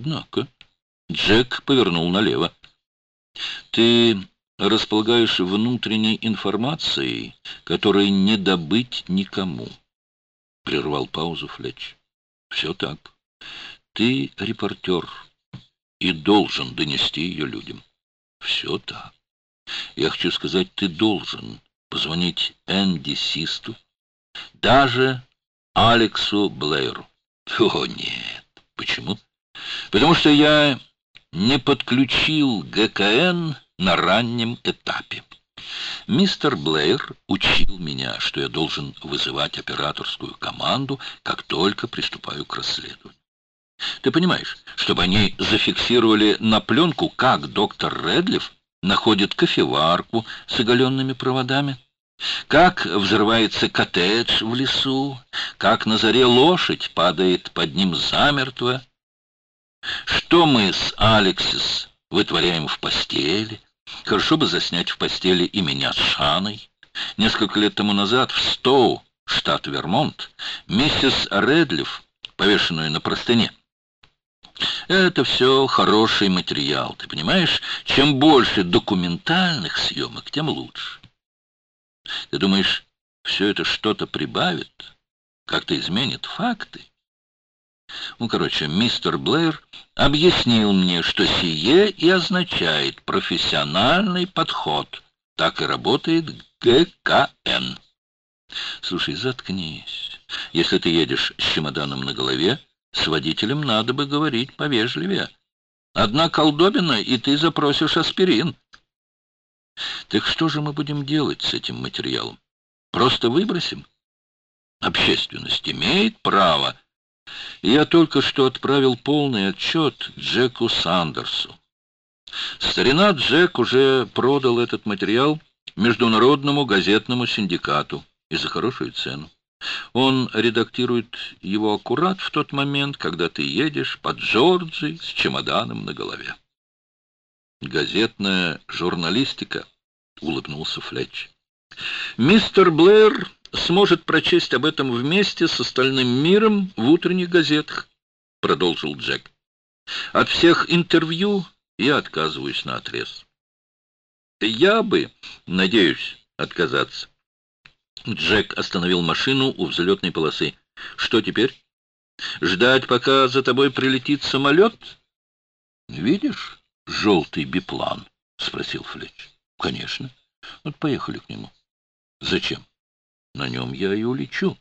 Однако Джек повернул налево. Ты располагаешь внутренней информацией, которой не добыть никому. Прервал паузу Флетч. Все так. Ты репортер и должен донести ее людям. Все так. Я хочу сказать, ты должен позвонить Энди Систу, даже Алексу Блэйру. О, нет. Почему? Потому что я не подключил ГКН на раннем этапе. Мистер Блэйр учил меня, что я должен вызывать операторскую команду, как только приступаю к расследованию. Ты понимаешь, чтобы они зафиксировали на пленку, как доктор Редлиф находит кофеварку с оголенными проводами, как взрывается коттедж в лесу, как на заре лошадь падает под ним замертво, что мы с Алексис вытворяем в постели. Хорошо бы заснять в постели и меня с Шаной. Несколько лет тому назад в Стоу, штат Вермонт, миссис Редлиф, повешенную на простыне, это все хороший материал, ты понимаешь? Чем больше документальных съемок, тем лучше. Ты думаешь, все это что-то прибавит? Как-то изменит факты? Ну, короче, мистер Блэр объяснил мне, что сие и означает профессиональный подход. Так и работает ГКН. Слушай, заткнись. Если ты едешь с чемоданом на голове, с водителем надо бы говорить повежливее. Одна колдобина, и ты запросишь аспирин. Так что же мы будем делать с этим материалом? Просто выбросим? Общественность имеет право. Я только что отправил полный отчет Джеку Сандерсу. Старина Джек уже продал этот материал Международному газетному синдикату и за хорошую цену. Он редактирует его аккурат в тот момент, когда ты едешь под Джорджи с чемоданом на голове. «Газетная журналистика», — улыбнулся Флетч. «Мистер Блэр сможет прочесть об этом вместе с остальным миром в утренних газетах», — продолжил Джек. «От всех интервью я отказываюсь на отрез. Я бы, надеюсь, отказаться. Джек остановил машину у взлетной полосы. «Что теперь? Ждать, пока за тобой прилетит самолет?» «Видишь желтый биплан?» — спросил Флетч. «Конечно. Вот поехали к нему». «Зачем?» «На нем я и улечу».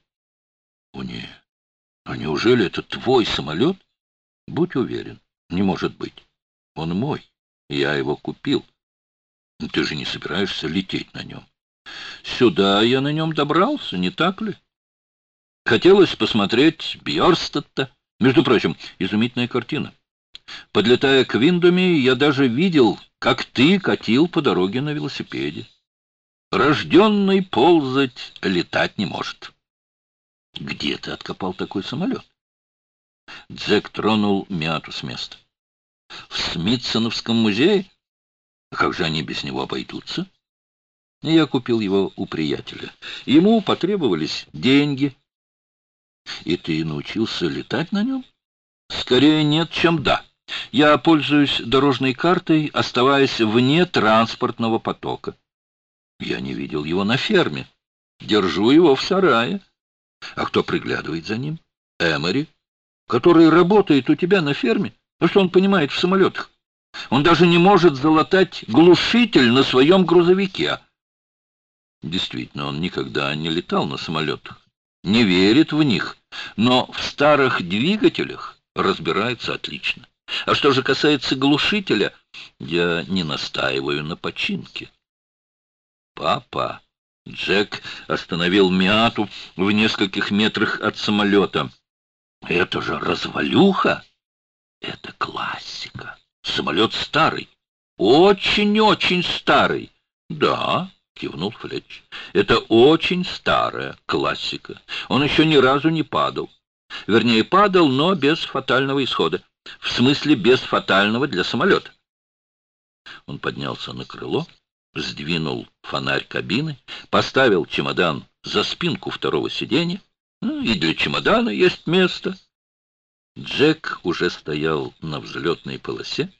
«О, нет. А неужели это твой самолет?» «Будь уверен, не может быть. Он мой. Я его купил. Ты же не собираешься лететь на нем». Сюда я на нем добрался, не так ли? Хотелось посмотреть Бьерстетта. Между прочим, изумительная картина. Подлетая к Виндуме, я даже видел, как ты катил по дороге на велосипеде. Рожденный ползать, летать не может. Где ты откопал такой самолет? Джек тронул Мяту с места. В Смитсоновском музее? Как же они без него обойдутся? Я купил его у приятеля. Ему потребовались деньги. И ты научился летать на нем? Скорее нет, чем да. Я пользуюсь дорожной картой, оставаясь вне транспортного потока. Я не видел его на ферме. Держу его в сарае. А кто приглядывает за ним? Эмори, который работает у тебя на ферме. А что он понимает в самолетах? Он даже не может залатать глушитель на своем грузовике. Действительно, он никогда не летал на самолетах, не верит в них, но в старых двигателях разбирается отлично. А что же касается глушителя, я не настаиваю на починке. Папа, Джек остановил Миату в нескольких метрах от самолета. Это же развалюха. Это классика. Самолет старый. Очень-очень старый. Да, кивнул Флетч. Это очень старая классика. Он еще ни разу не падал. Вернее, падал, но без фатального исхода. В смысле, без фатального для самолета. Он поднялся на крыло, сдвинул фонарь кабины, поставил чемодан за спинку второго сиденья. Ну, и для чемодана есть место. Джек уже стоял на взлетной полосе,